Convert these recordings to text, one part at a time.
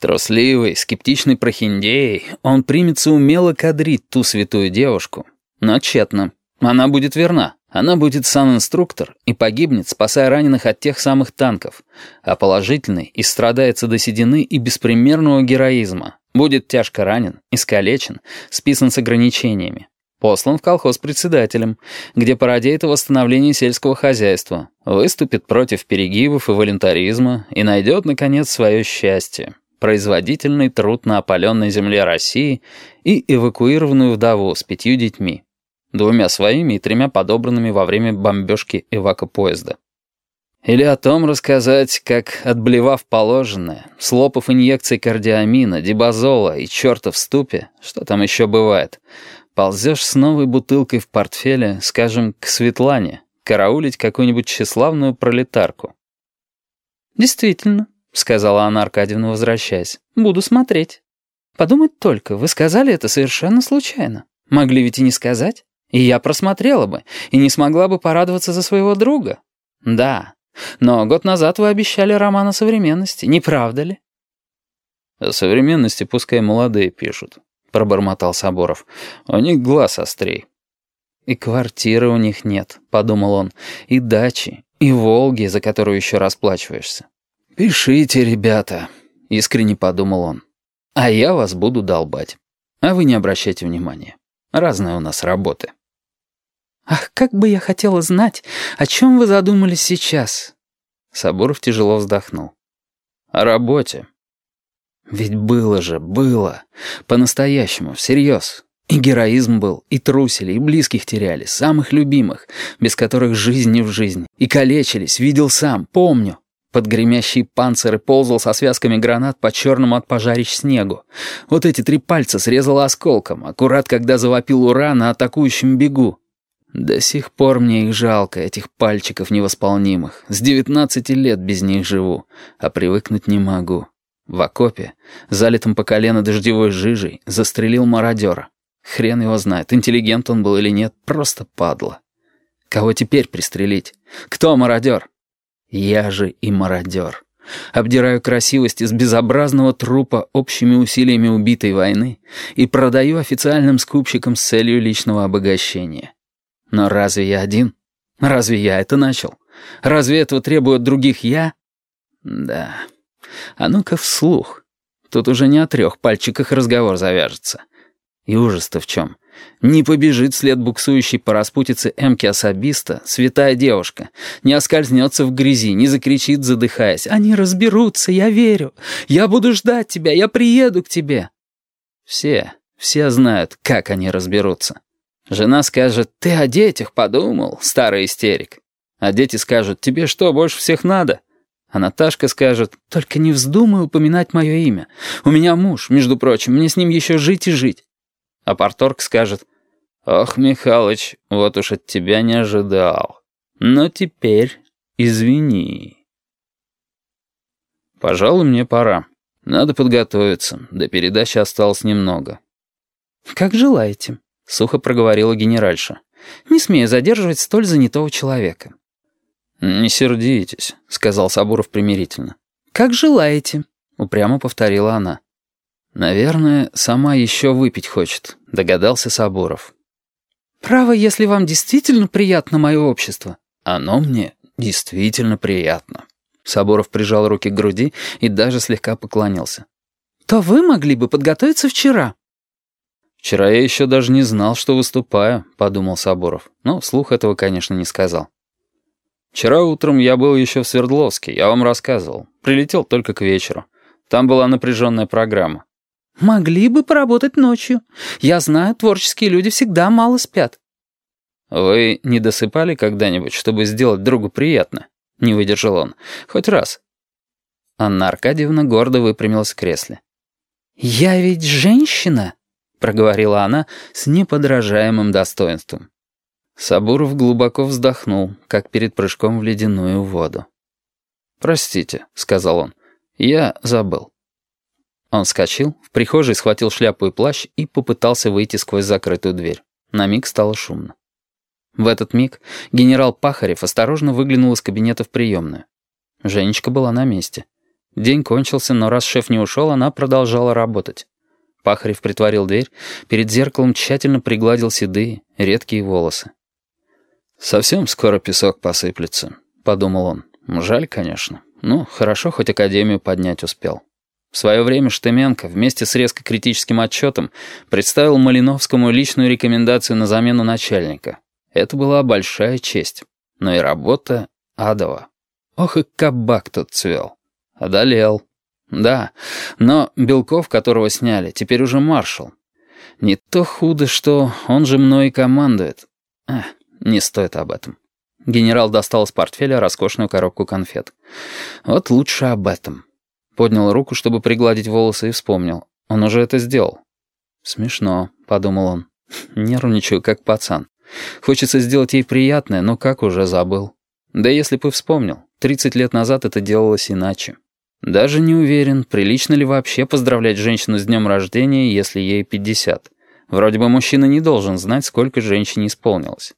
Трусливый, скептичный прохиндей, он примется умело кадрить ту святую девушку. Но тщетно. Она будет верна. Она будет сам инструктор и погибнет, спасая раненых от тех самых танков. А положительный истрадается до седины и беспримерного героизма. Будет тяжко ранен, искалечен, списан с ограничениями. Послан в колхоз председателем, где породеет о восстановлении сельского хозяйства, выступит против перегибов и волонтаризма и найдет, наконец, свое счастье производительный труд на опаленной земле России и эвакуированную вдову с пятью детьми, двумя своими и тремя подобранными во время бомбежки эвакопоезда. Или о том рассказать, как, отблевав положенное, слопав инъекции кардиамина, дибазола и черта в ступе, что там еще бывает, ползешь с новой бутылкой в портфеле, скажем, к Светлане, караулить какую-нибудь тщеславную пролетарку. «Действительно», — сказала Анна Аркадьевна, возвращаясь. «Буду смотреть. Подумать только, вы сказали это совершенно случайно. Могли ведь и не сказать. И я просмотрела бы, и не смогла бы порадоваться за своего друга. Да, но год назад вы обещали роман о современности, не правда ли?» «О современности пускай молодые пишут», — пробормотал Соборов. «У них глаз острей». «И квартиры у них нет», — подумал он, — «и дачи, и Волги, за которую еще расплачиваешься. «Пишите, ребята», — искренне подумал он. «А я вас буду долбать. А вы не обращайте внимания. Разные у нас работы». «Ах, как бы я хотела знать, о чем вы задумались сейчас?» Сабуров тяжело вздохнул. «О работе». «Ведь было же, было. По-настоящему, всерьез. И героизм был, и трусили, и близких теряли, самых любимых, без которых жизнь не в жизнь. И калечились, видел сам, помню. Под гремящие панциры ползал со связками гранат по черному от пожарищ снегу. Вот эти три пальца срезало осколком, аккурат когда завопил ура на атакующем бегу. До сих пор мне их жалко, этих пальчиков невосполнимых. С девятнадцати лет без них живу, а привыкнуть не могу. В окопе, залитом по колено дождевой жижей, застрелил мародера. Хрен его знает, интеллигент он был или нет, просто падла. Кого теперь пристрелить? Кто мародер? Я же и мародер. Обдираю красивость из безобразного трупа общими усилиями убитой войны и продаю официальным скупщикам с целью личного обогащения. Но разве я один? Разве я это начал? Разве этого требуют других я? Да. А ну-ка вслух. Тут уже не о трех пальчиках разговор завяжется. И ужас-то в чем? Не побежит вслед буксующей по распутице эмки особиста, святая девушка. Не оскользнется в грязи, не закричит, задыхаясь. «Они разберутся, я верю. Я буду ждать тебя, я приеду к тебе». Все, все знают, как они разберутся. Жена скажет, «Ты о детях подумал, старый истерик». А дети скажут, «Тебе что, больше всех надо?» А Наташка скажет, «Только не вздумай упоминать мое имя. У меня муж, между прочим, мне с ним еще жить и жить». А порторг скажет, «Ох, Михалыч, вот уж от тебя не ожидал. Но теперь извини». «Пожалуй, мне пора. Надо подготовиться. До передачи осталось немного». «Как желаете», — сухо проговорила генеральша. «Не смею задерживать столь занятого человека». «Не сердитесь», — сказал Сабуров примирительно. «Как желаете», — упрямо повторила она. «Наверное, сама еще выпить хочет», — догадался Сабуров. «Право, если вам действительно приятно мое общество». «Оно мне действительно приятно». Сабуров прижал руки к груди и даже слегка поклонился. «То вы могли бы подготовиться вчера». «Вчера я еще даже не знал, что выступаю», — подумал Сабуров. Но вслух этого, конечно, не сказал. «Вчера утром я был еще в Свердловске, я вам рассказывал. Прилетел только к вечеру. Там была напряженная программа. «Могли бы поработать ночью. Я знаю, творческие люди всегда мало спят». «Вы не досыпали когда-нибудь, чтобы сделать другу приятно?» — не выдержал он. «Хоть раз». Анна Аркадьевна гордо выпрямилась в кресле. «Я ведь женщина», — проговорила она с неподражаемым достоинством. Сабуров глубоко вздохнул, как перед прыжком в ледяную воду. «Простите», — сказал он, — «я забыл». Он вскочил, в прихожей схватил шляпу и плащ и попытался выйти сквозь закрытую дверь. На миг стало шумно. В этот миг генерал Пахарев осторожно выглянул из кабинета в приемную. Женечка была на месте. День кончился, но раз шеф не ушел, она продолжала работать. Пахарев притворил дверь, перед зеркалом тщательно пригладил седые, редкие волосы. «Совсем скоро песок посыплется», — подумал он. «Жаль, конечно. Ну, хорошо, хоть академию поднять успел». В свое время Штеменко вместе с резко критическим отчетом представил Малиновскому личную рекомендацию на замену начальника. Это была большая честь. Но и работа адова. Ох и кабак тут цвел. Одолел. Да, но Белков, которого сняли, теперь уже маршал. Не то худо, что он же мной и командует. Эх, не стоит об этом. Генерал достал из портфеля роскошную коробку конфет. Вот лучше об этом. Поднял руку, чтобы пригладить волосы, и вспомнил. Он уже это сделал. «Смешно», — подумал он. «Нервничаю, как пацан. Хочется сделать ей приятное, но как уже забыл. Да если бы вспомнил, 30 лет назад это делалось иначе. Даже не уверен, прилично ли вообще поздравлять женщину с днем рождения, если ей 50. Вроде бы мужчина не должен знать, сколько женщине исполнилось.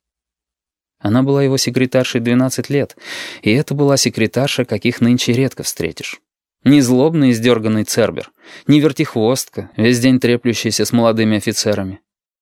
Она была его секретаршей 12 лет, и это была секретарша, каких нынче редко встретишь. Не злобный издерганный цербер, не вертихвостка, весь день треплющийся с молодыми офицерами.